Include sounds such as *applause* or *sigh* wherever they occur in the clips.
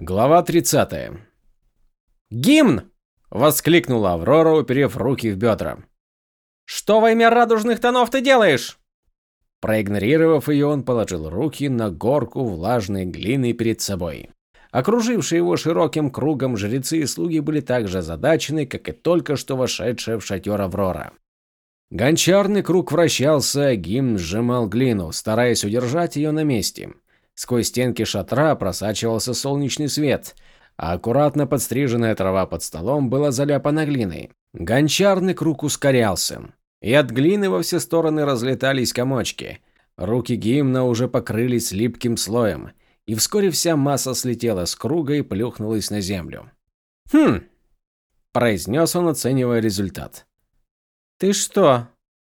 Глава 30. «Гимн!» – воскликнула Аврора, уперев руки в бедра. «Что во имя радужных тонов ты делаешь?» Проигнорировав ее, он положил руки на горку влажной глины перед собой. Окружившие его широким кругом жрецы и слуги были так же озадачены, как и только что вошедшая в шатер Аврора. Гончарный круг вращался, а гимн сжимал глину, стараясь удержать ее на месте. Сквозь стенки шатра просачивался солнечный свет, а аккуратно подстриженная трава под столом была заляпана глиной. Гончарный круг ускорялся, и от глины во все стороны разлетались комочки. Руки гимна уже покрылись липким слоем, и вскоре вся масса слетела с круга и плюхнулась на землю. «Хм!» – произнес он, оценивая результат. «Ты что,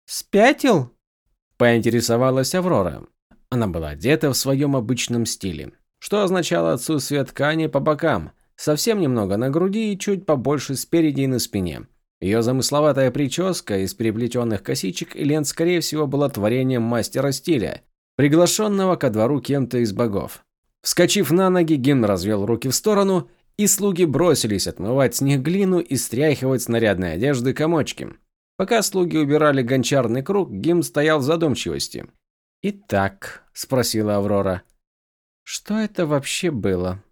спятил?» – поинтересовалась Аврора. Она была одета в своем обычном стиле, что означало отсутствие ткани по бокам, совсем немного на груди и чуть побольше спереди и на спине. Ее замысловатая прическа из переплетенных косичек и лент, скорее всего, была творением мастера стиля, приглашенного ко двору кем-то из богов. Вскочив на ноги, Гимн развел руки в сторону, и слуги бросились отмывать с них глину и стряхивать с нарядной одежды комочки. Пока слуги убирали гончарный круг, Гимн стоял в задумчивости. «Итак», – спросила Аврора, – «что это вообще было?»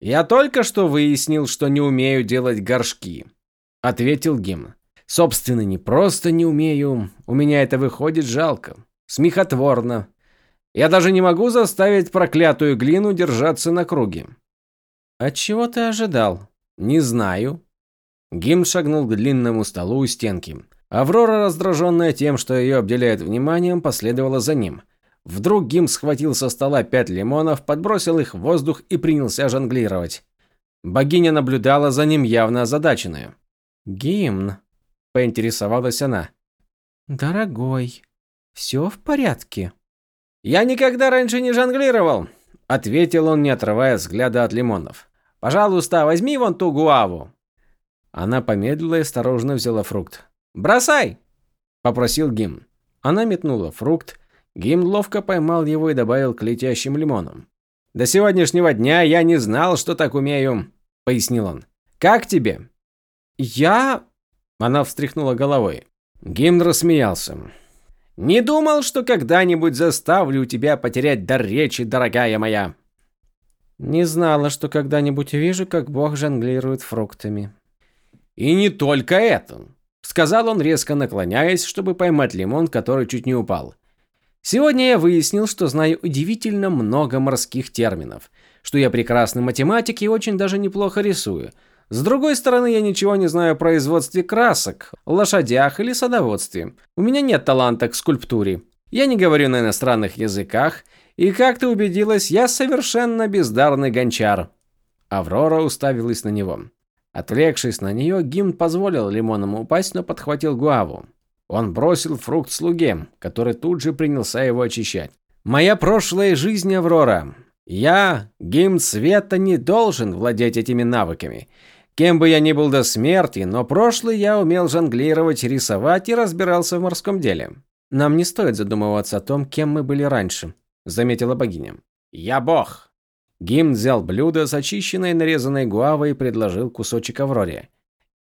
«Я только что выяснил, что не умею делать горшки», – ответил Гимн. «Собственно, не просто не умею, у меня это выходит жалко, смехотворно. Я даже не могу заставить проклятую глину держаться на круге». «От чего ты ожидал?» «Не знаю». Гимн шагнул к длинному столу у стенки. Аврора, раздраженная тем, что ее обделяют вниманием, последовала за ним. Вдруг Гим схватил со стола пять лимонов, подбросил их в воздух и принялся жонглировать. Богиня наблюдала за ним явно озадаченная. «Гимн», – поинтересовалась она. «Дорогой, все в порядке?» «Я никогда раньше не жонглировал», – ответил он, не отрывая взгляда от лимонов. «Пожалуйста, возьми вон ту гуаву». Она помедлила и осторожно взяла фрукт. «Бросай!» – попросил Гим. Она метнула фрукт, Гим ловко поймал его и добавил к летящим лимонам. «До сегодняшнего дня я не знал, что так умею», – пояснил он. «Как тебе?» «Я...» – она встряхнула головой. Гимн рассмеялся. «Не думал, что когда-нибудь заставлю тебя потерять дар речи, дорогая моя». «Не знала, что когда-нибудь увижу, как Бог жонглирует фруктами». «И не только это», – сказал он, резко наклоняясь, чтобы поймать лимон, который чуть не упал. Сегодня я выяснил, что знаю удивительно много морских терминов, что я прекрасный математик и очень даже неплохо рисую. С другой стороны, я ничего не знаю о производстве красок, лошадях или садоводстве. У меня нет таланта к скульптуре. Я не говорю на иностранных языках, и как ты убедилась, я совершенно бездарный гончар. Аврора уставилась на него. Отвлекшись на нее, Гимн позволил лимонам упасть, но подхватил гуаву. Он бросил фрукт слуге, который тут же принялся его очищать. «Моя прошлая жизнь, Аврора. Я, гимн света, не должен владеть этими навыками. Кем бы я ни был до смерти, но прошлый я умел жонглировать, рисовать и разбирался в морском деле. Нам не стоит задумываться о том, кем мы были раньше», – заметила богиня. «Я бог». Гимн взял блюдо с очищенной нарезанной гуавой и предложил кусочек Авроре.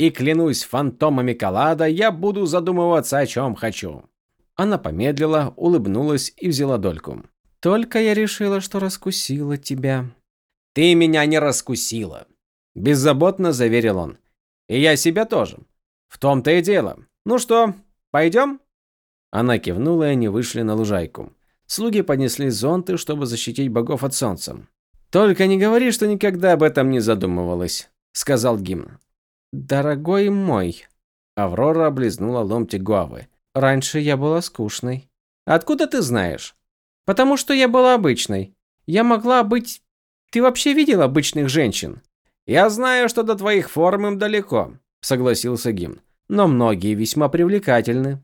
И клянусь фантомами Калада, я буду задумываться о чем хочу. Она помедлила, улыбнулась и взяла дольку. Только я решила, что раскусила тебя. Ты меня не раскусила, беззаботно заверил он. И я себя тоже. В том-то и дело. Ну что, пойдем? Она кивнула, и они вышли на лужайку. Слуги поднесли зонты, чтобы защитить богов от солнца. Только не говори, что никогда об этом не задумывалась, сказал Гимн. «Дорогой мой!» Аврора облизнула ломтик гуавы. «Раньше я была скучной». «Откуда ты знаешь?» «Потому что я была обычной. Я могла быть... Ты вообще видел обычных женщин?» «Я знаю, что до твоих форм им далеко», — согласился Гимн. «Но многие весьма привлекательны».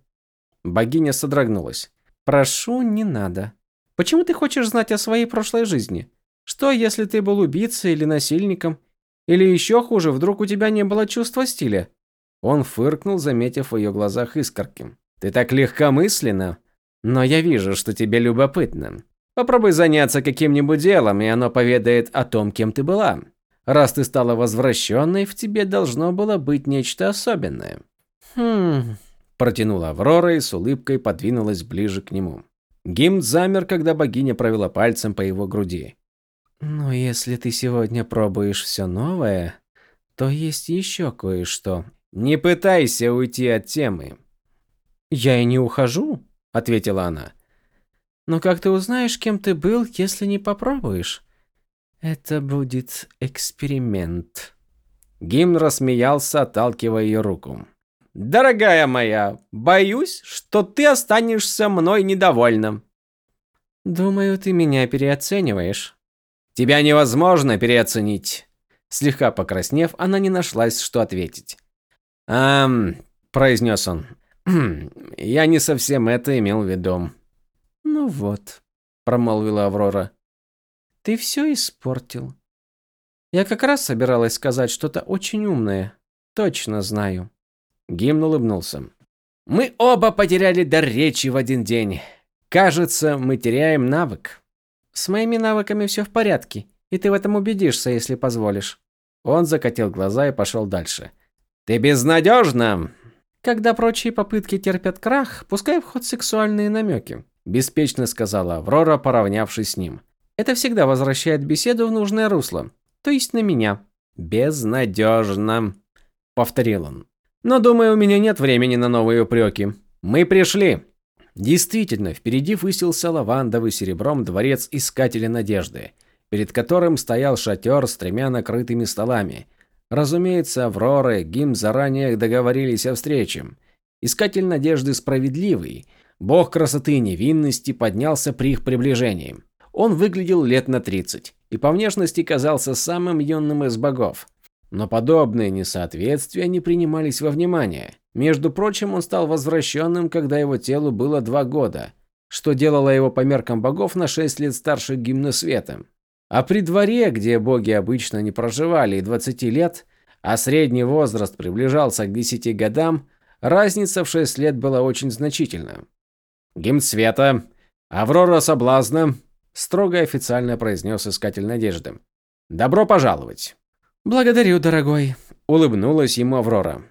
Богиня содрогнулась. «Прошу, не надо. Почему ты хочешь знать о своей прошлой жизни? Что, если ты был убийцей или насильником? Или еще хуже, вдруг у тебя не было чувства стиля?» Он фыркнул, заметив в ее глазах искорки. «Ты так легкомысленно, но я вижу, что тебе любопытно. Попробуй заняться каким-нибудь делом, и оно поведает о том, кем ты была. Раз ты стала возвращенной, в тебе должно было быть нечто особенное. Хм, протянула Аврора и с улыбкой подвинулась ближе к нему. Гимн замер, когда богиня провела пальцем по его груди. Но если ты сегодня пробуешь все новое, то есть еще кое-что. Не пытайся уйти от темы. Я и не ухожу, ответила она. Но как ты узнаешь, кем ты был, если не попробуешь? Это будет эксперимент. Гимн рассмеялся, отталкивая ее руку. Дорогая моя, боюсь, что ты останешься мной недовольна. Думаю, ты меня переоцениваешь. Тебя невозможно переоценить. Слегка покраснев, она не нашлась, что ответить. «Эм...» – произнес он. *clears throat* «Я не совсем это имел в виду». «Ну вот», – промолвила Аврора. «Ты все испортил. Я как раз собиралась сказать что-то очень умное. Точно знаю». Гимн улыбнулся. «Мы оба потеряли дар речи в один день. Кажется, мы теряем навык». С моими навыками все в порядке, и ты в этом убедишься, если позволишь. Он закатил глаза и пошел дальше. Ты безнадежна. Когда прочие попытки терпят крах, пускай в ход сексуальные намеки, беспечно сказала Аврора, поравнявшись с ним. Это всегда возвращает беседу в нужное русло, то есть на меня. Безнадежно, повторил он. Но думаю, у меня нет времени на новые упреки. Мы пришли. Действительно, впереди высился лавандовый серебром дворец Искателя Надежды, перед которым стоял шатер с тремя накрытыми столами. Разумеется, Аврора и Гим заранее договорились о встрече. Искатель Надежды справедливый, бог красоты и невинности поднялся при их приближении. Он выглядел лет на 30 и по внешности казался самым юным из богов. Но подобные несоответствия не принимались во внимание. Между прочим, он стал возвращенным, когда его телу было два года, что делало его по меркам богов на шесть лет старше гимна. А при дворе, где боги обычно не проживали и 20 лет, а средний возраст приближался к 10 годам, разница в 6 лет была очень значительна. «Гимн света, Аврора соблазна», – строго официально произнес Искатель Надежды. «Добро пожаловать!» «Благодарю, дорогой», – улыбнулась ему Аврора.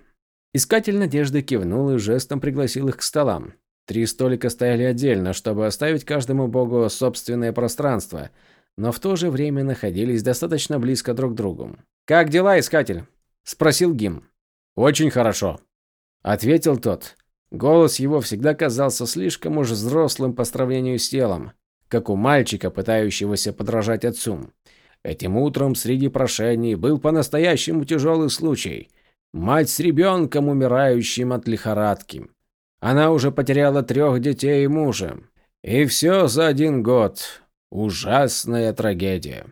Искатель надежды кивнул и жестом пригласил их к столам. Три столика стояли отдельно, чтобы оставить каждому богу собственное пространство, но в то же время находились достаточно близко друг к другу. «Как дела, Искатель?» – спросил Гим. «Очень хорошо», – ответил тот. Голос его всегда казался слишком уж взрослым по сравнению с телом, как у мальчика, пытающегося подражать отцу. Этим утром среди прошений был по-настоящему тяжелый случай – Мать с ребенком, умирающим от лихорадки. Она уже потеряла трех детей и мужа. И все за один год. Ужасная трагедия.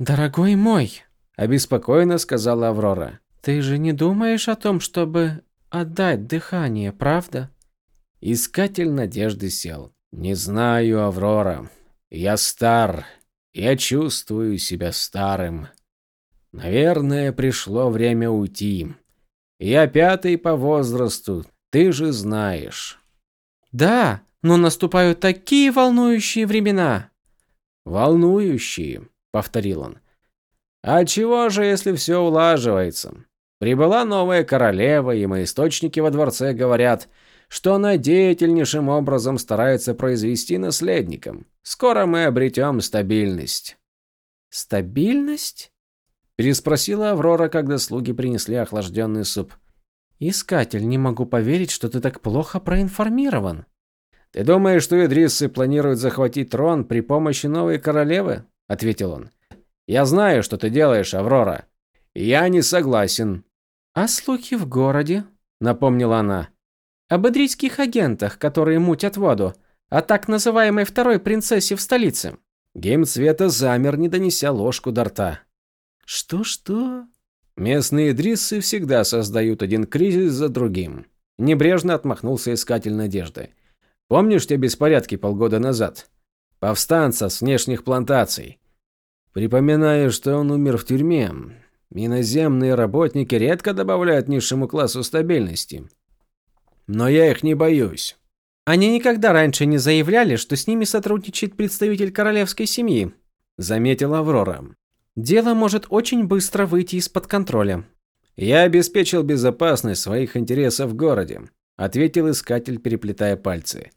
«Дорогой мой», – обеспокоенно сказала Аврора. «Ты же не думаешь о том, чтобы отдать дыхание, правда?» Искатель надежды сел. «Не знаю, Аврора. Я стар. Я чувствую себя старым. Наверное, пришло время уйти. Я пятый по возрасту, ты же знаешь. Да, но наступают такие волнующие времена. Волнующие, повторил он. А чего же, если все улаживается? Прибыла новая королева, и мои источники во дворце говорят, что она деятельнейшим образом старается произвести наследником. Скоро мы обретем стабильность. Стабильность? Переспросила Аврора, когда слуги принесли охлажденный суп. «Искатель, не могу поверить, что ты так плохо проинформирован». «Ты думаешь, что Идриссы планируют захватить трон при помощи новой королевы?» – ответил он. «Я знаю, что ты делаешь, Аврора. Я не согласен». «А слухи в городе?» – напомнила она. «Об идрийских агентах, которые мутят воду, о так называемой второй принцессе в столице». Гейм цвета замер, не донеся ложку до рта. Что-что? Местные дриссы всегда создают один кризис за другим. Небрежно отмахнулся искатель надежды. Помнишь те беспорядки полгода назад? Повстанца с внешних плантаций. Припоминаю, что он умер в тюрьме. Иноземные работники редко добавляют низшему классу стабильности. Но я их не боюсь. Они никогда раньше не заявляли, что с ними сотрудничает представитель королевской семьи, заметила Аврора. Дело может очень быстро выйти из-под контроля. Я обеспечил безопасность своих интересов в городе, ответил искатель, переплетая пальцы.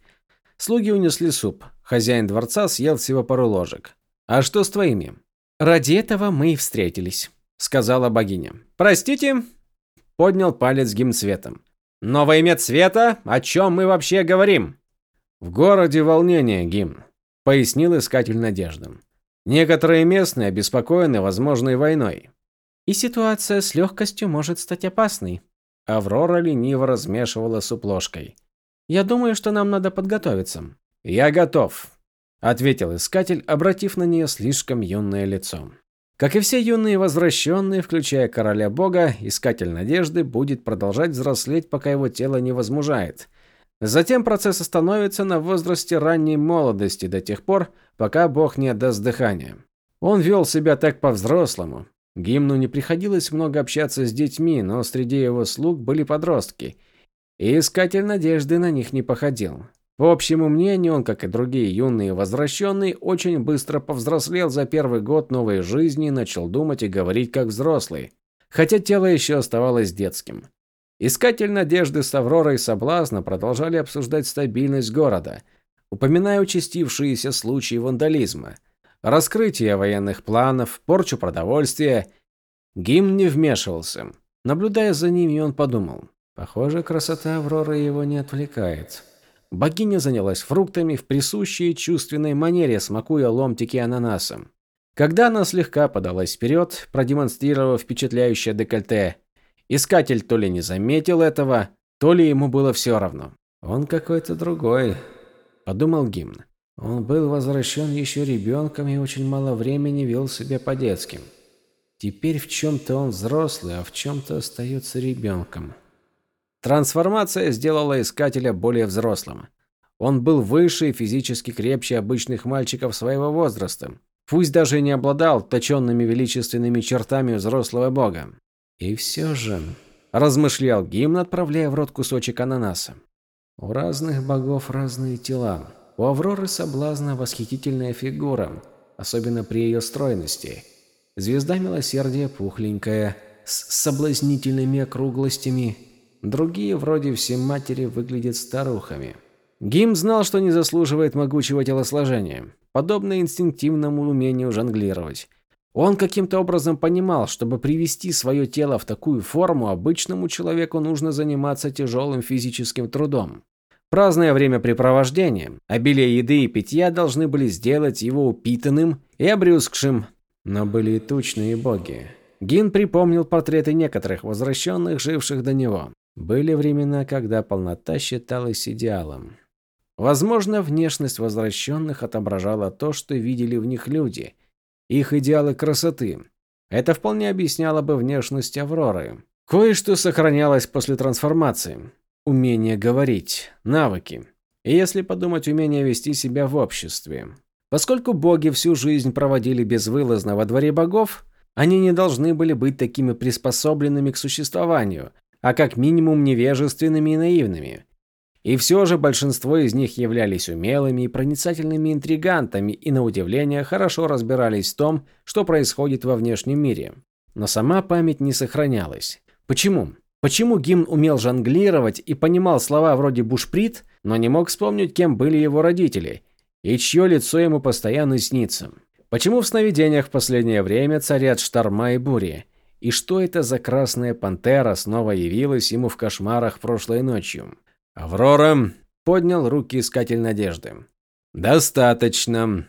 Слуги унесли суп. Хозяин дворца съел всего пару ложек. А что с твоими? Ради этого мы и встретились, сказала богиня. Простите, поднял палец гимн цветом. Но во имя цвета, о чем мы вообще говорим? В городе волнение, гимн, пояснил искатель надежды. Некоторые местные обеспокоены возможной войной. И ситуация с легкостью может стать опасной. Аврора лениво размешивала суп ложкой. Я думаю, что нам надо подготовиться. Я готов, ответил искатель, обратив на нее слишком юное лицо. Как и все юные возвращенные, включая короля бога, искатель надежды будет продолжать взрослеть, пока его тело не возмужает. Затем процесс остановится на возрасте ранней молодости до тех пор, пока бог не отдаст дыхание. Он вел себя так по-взрослому. Гимну не приходилось много общаться с детьми, но среди его слуг были подростки, и искатель надежды на них не походил. По общему мнению, он, как и другие юные возвращенные, очень быстро повзрослел за первый год новой жизни и начал думать и говорить как взрослый, хотя тело еще оставалось детским. Искатель надежды с Авророй Соблазна продолжали обсуждать стабильность города, упоминая участившиеся случаи вандализма, раскрытие военных планов, порчу продовольствия. Гимн не вмешивался. Наблюдая за ними, он подумал, похоже, красота Авроры его не отвлекает. Богиня занялась фруктами в присущей чувственной манере, смакуя ломтики ананаса. Когда она слегка подалась вперед, продемонстрировав впечатляющее декольте, искатель то ли не заметил этого, то ли ему было все равно. «Он какой-то другой», – подумал гимн. Он был возвращен еще ребенком и очень мало времени вел себя по-детски. Теперь в чем-то он взрослый, а в чем-то остается ребенком. Трансформация сделала искателя более взрослым. Он был выше и физически крепче обычных мальчиков своего возраста, пусть даже не обладал точенными величественными чертами взрослого бога. И все же, размышлял гимн, отправляя в рот кусочек ананаса. У разных богов разные тела. У Авроры соблазна восхитительная фигура, особенно при ее стройности. Звезда милосердия пухленькая, с соблазнительными округлостями, Другие, вроде Всематери, выглядят старухами. Гим знал, что не заслуживает могучего телосложения, подобно инстинктивному умению жонглировать. Он каким-то образом понимал, чтобы привести свое тело в такую форму, обычному человеку нужно заниматься тяжелым физическим трудом. Праздное времяпрепровождение, обилие еды и питья должны были сделать его упитанным и обрюзгшим, но были и тучные боги. Гин припомнил портреты некоторых возвращенных, живших до него. Были времена, когда полнота считалась идеалом. Возможно, внешность возвращенных отображала то, что видели в них люди, их идеалы красоты. Это вполне объясняло бы внешность Авроры. Кое-что сохранялось после трансформации. Умение говорить, навыки. И если подумать, умение вести себя в обществе. Поскольку боги всю жизнь проводили безвылазно во дворе богов, они не должны были быть такими приспособленными к существованию, а как минимум невежественными и наивными. И все же большинство из них являлись умелыми и проницательными интригантами и, на удивление, хорошо разбирались в том, что происходит во внешнем мире. Но сама память не сохранялась. Почему? Почему гимн умел жонглировать и понимал слова вроде «бушприт», но не мог вспомнить, кем были его родители, и чье лицо ему постоянно снится? Почему в сновидениях в последнее время царят шторма и бури? И что это за красная пантера снова явилась ему в кошмарах прошлой ночью? Аврора поднял руки искатель надежды. Достаточно.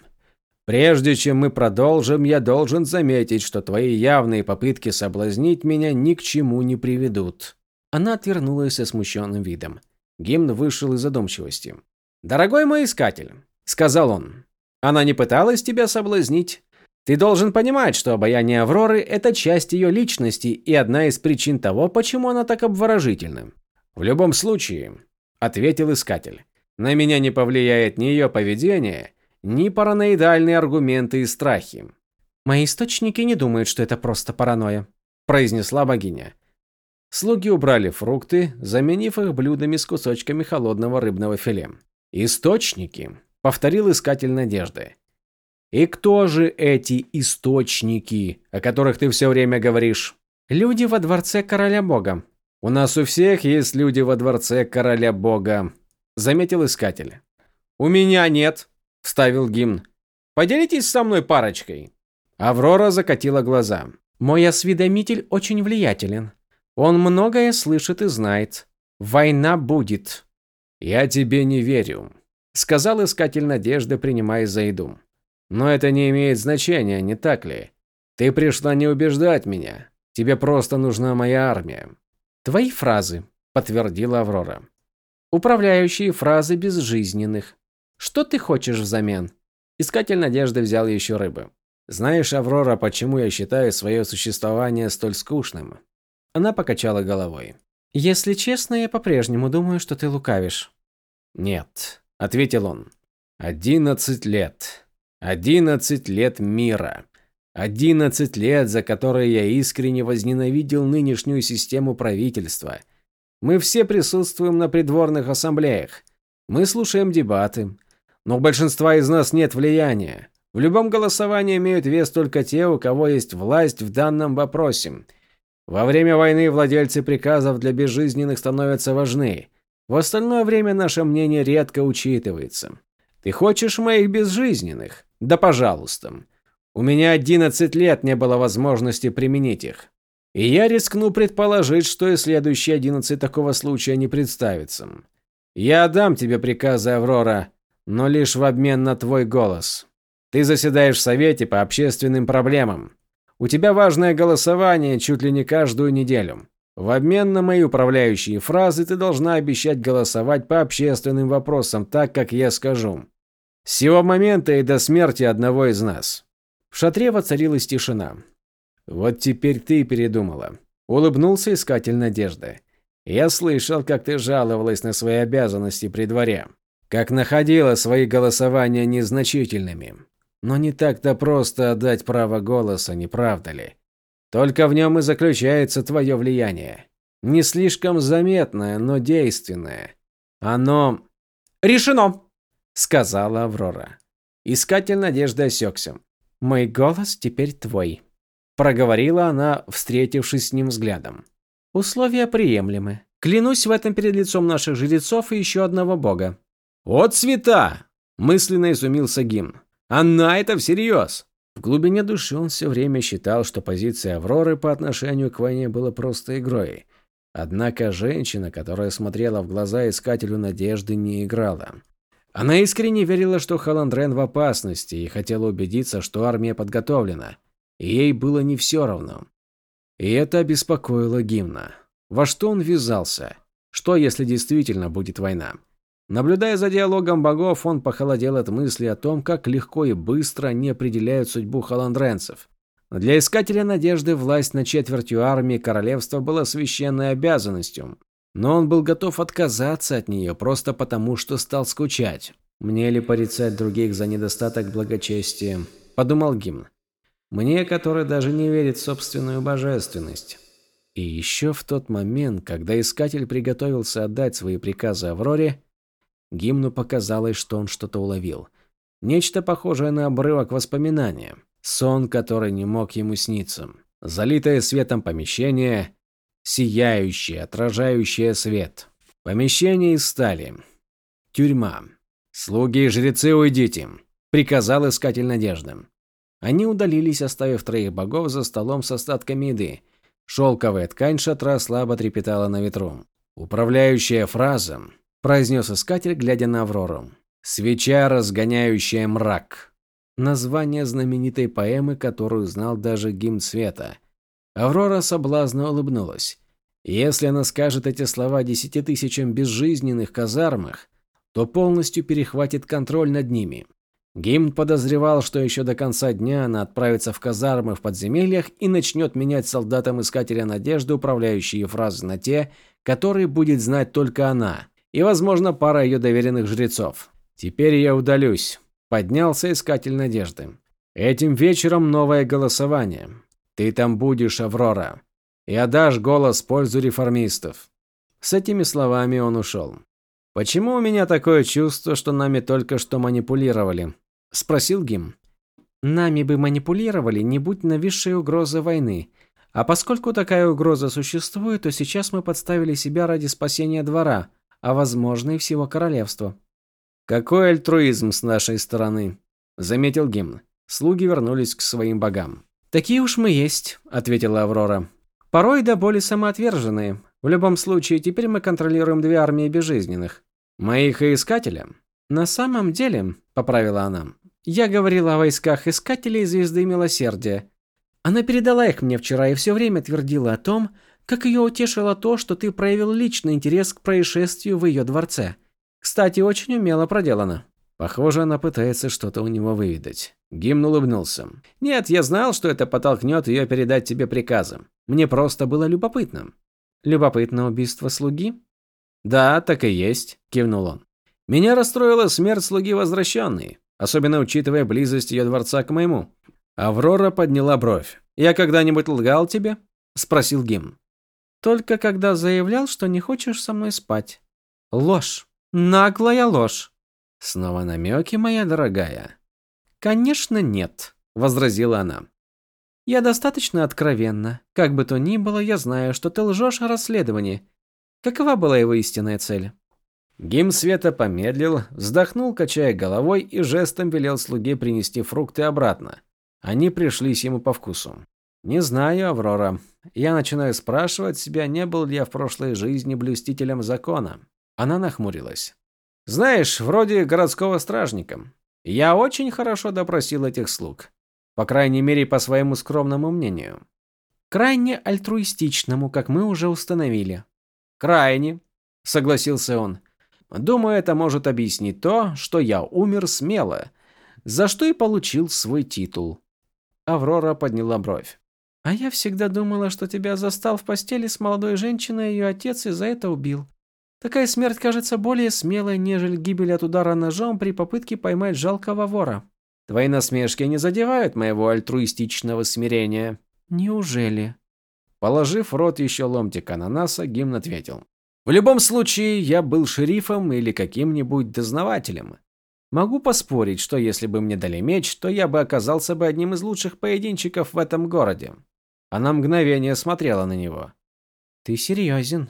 Прежде чем мы продолжим, я должен заметить, что твои явные попытки соблазнить меня ни к чему не приведут. Она отвернулась со смущенным видом. Гимн вышел из задумчивости. Дорогой мой искатель, сказал он. Она не пыталась тебя соблазнить. Ты должен понимать, что обаяние Авроры – это часть ее личности и одна из причин того, почему она так обворожительна. В любом случае, ответил искатель, на меня не повлияет ни ее поведение, ни параноидальные аргументы и страхи. Мои источники не думают, что это просто паранойя, произнесла богиня. Слуги убрали фрукты, заменив их блюдами с кусочками холодного рыбного филе. Источники, повторил искатель надежды. И кто же эти источники, о которых ты все время говоришь? Люди во дворце короля бога. У нас у всех есть люди во дворце короля бога, заметил искатель. У меня нет, вставил гимн. Поделитесь со мной парочкой. Аврора закатила глаза. Мой осведомитель очень влиятелен. Он многое слышит и знает. Война будет. Я тебе не верю, сказал искатель надежды, принимая за еду. Но это не имеет значения, не так ли? Ты пришла не убеждать меня. Тебе просто нужна моя армия. Твои фразы, подтвердила Аврора. Управляющие фразы безжизненных. Что ты хочешь взамен? Искатель надежды взял еще рыбы. Знаешь, Аврора, почему я считаю свое существование столь скучным? Она покачала головой. Если честно, я по-прежнему думаю, что ты лукавишь. Нет, ответил он. Одиннадцать лет. Одиннадцать лет мира. Одиннадцать лет, за которые я искренне возненавидел нынешнюю систему правительства. Мы все присутствуем на придворных ассамблеях. Мы слушаем дебаты. Но у большинства из нас нет влияния. В любом голосовании имеют вес только те, у кого есть власть в данном вопросе. Во время войны владельцы приказов для безжизненных становятся важны. В остальное время наше мнение редко учитывается. Ты хочешь моих безжизненных? Да пожалуйста. У меня 11 лет не было возможности применить их. И я рискну предположить, что и следующие 11 такого случая не представится. Я дам тебе приказы, Аврора, но лишь в обмен на твой голос. Ты заседаешь в совете по общественным проблемам. У тебя важное голосование чуть ли не каждую неделю. В обмен на мои управляющие фразы ты должна обещать голосовать по общественным вопросам так, как я скажу. С сего момента и до смерти одного из нас. В шатре воцарилась тишина. «Вот теперь ты передумала», – улыбнулся искатель надежды. «Я слышал, как ты жаловалась на свои обязанности при дворе, как находила свои голосования незначительными. Но не так-то просто отдать право голоса, не правда ли? Только в нем и заключается твое влияние. Не слишком заметное, но действенное. Оно... «Решено!» – сказала Аврора. Искатель надежды осекся. «Мой голос теперь твой», – проговорила она, встретившись с ним взглядом. «Условия приемлемы. Клянусь в этом перед лицом наших жрецов и еще одного бога». «О, цвета!» – мысленно изумился гимн. «Она это всерьез!» В глубине души он все время считал, что позиция Авроры по отношению к войне была просто игрой. Однако женщина, которая смотрела в глаза искателю надежды, не играла. Она искренне верила, что Халандрен в опасности и хотела убедиться, что армия подготовлена. И ей было не все равно. И это обеспокоило Гимна. Во что он ввязался? Что, если действительно будет война? Наблюдая за диалогом богов, он похолодел от мысли о том, как легко и быстро они определяют судьбу халандренцев. Для искателя надежды власть над четвертью армии королевства была священной обязанностью, но он был готов отказаться от нее просто потому, что стал скучать. «Мне ли порицать других за недостаток благочестия?» – подумал гимн. «Мне, который даже не верит в собственную божественность». И еще в тот момент, когда искатель приготовился отдать свои приказы Авроре, гимну показалось, что он что-то уловил. Нечто похожее на обрывок воспоминания. Сон, который не мог ему сниться. Залитое светом помещение, сияющее, отражающее свет. Помещение из стали. Тюрьма. «Слуги и жрецы, уйдите!» – приказал искатель надежды. Они удалились, оставив троих богов за столом с остатками еды. Шелковая ткань шатра слабо трепетала на ветру. «Управляющая фраза», – произнес искатель, глядя на Аврору. «Свеча, разгоняющая мрак». Название знаменитой поэмы, которую знал даже гимн света – Аврора соблазно улыбнулась. Если она скажет эти слова десяти тысячам безжизненных казармах, то полностью перехватит контроль над ними. Гимн подозревал, что еще до конца дня она отправится в казармы в подземельях и начнет менять солдатам Искателя Надежды управляющие фразы на те, которые будет знать только она, и, возможно, пара ее доверенных жрецов. «Теперь я удалюсь», – поднялся Искатель Надежды. «Этим вечером новое голосование. Ты там будешь, Аврора. И отдашь голос в пользу реформистов. С этими словами он ушел. «Почему у меня такое чувство, что нами только что манипулировали?» – спросил Гим. Нами бы манипулировали, не будь нависшей угрозы войны. А поскольку такая угроза существует, то сейчас мы подставили себя ради спасения двора, а возможно и всего королевства. Какой альтруизм с нашей стороны, заметил Гимн. Слуги вернулись к своим богам. Такие уж мы есть, ответила Аврора. Порой до боли самоотверженные. В любом случае, теперь мы контролируем две армии безжизненных. Моих и искателя. На самом деле, поправила она. Я говорила о войсках искателей звезды милосердия. Она передала их мне вчера и все время твердила о том, как ее утешило то, что ты проявил личный интерес к происшествию в ее дворце. Кстати, очень умело проделано. Похоже, она пытается что-то у него выведать. Гимн улыбнулся. Нет, я знал, что это подтолкнет ее передать тебе приказы. Мне просто было любопытно. Любопытно убийство слуги? Да, так и есть, кивнул он. Меня расстроила смерть слуги возвращенной, особенно учитывая близость ее дворца к моему. Аврора подняла бровь. «Я когда-нибудь лгал тебе?» – спросил Гимн. «Только когда заявлял, что не хочешь со мной спать. Ложь. Наглая ложь». «Снова намеки, моя дорогая?» «Конечно нет», – возразила она. «Я достаточно откровенна. Как бы то ни было, я знаю, что ты лжешь о расследовании. Какова была его истинная цель?» Гим Света помедлил, вздохнул, качая головой, и жестом велел слуге принести фрукты обратно. Они пришлись ему по вкусу. Не знаю, Аврора. Я начинаю спрашивать себя, не был ли я в прошлой жизни блюстителем закона. Она нахмурилась. Знаешь, вроде городского стражника. Я очень хорошо допросил этих слуг. По крайней мере, по своему скромному мнению. Крайне альтруистичному, как мы уже установили. Крайне, согласился он. Думаю, это может объяснить то, что я умер смело, за что и получил свой титул. Аврора подняла бровь. «А я всегда думала, что тебя застал в постели с молодой женщиной, и ее отец и за это убил. Такая смерть кажется более смелой, нежели гибель от удара ножом при попытке поймать жалкого вора». «Твои насмешки не задевают моего альтруистичного смирения». «Неужели?» Положив в рот еще ломтик ананаса, Гимн ответил. «В любом случае, я был шерифом или каким-нибудь дознавателем. Могу поспорить, что если бы мне дали меч, то я бы оказался бы одним из лучших поединчиков в этом городе. Она мгновение смотрела на него. Ты серьезен?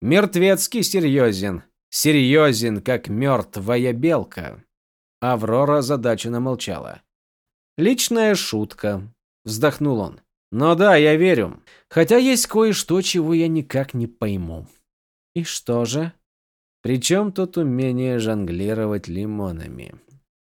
Мертвецкий серьезен. Серьезен, как мертвая белка. Аврора задаченно молчала. Личная шутка, вздохнул он. Но да, я верю. Хотя есть кое-что, чего я никак не пойму. И что же? Причем тут умение жонглировать лимонами?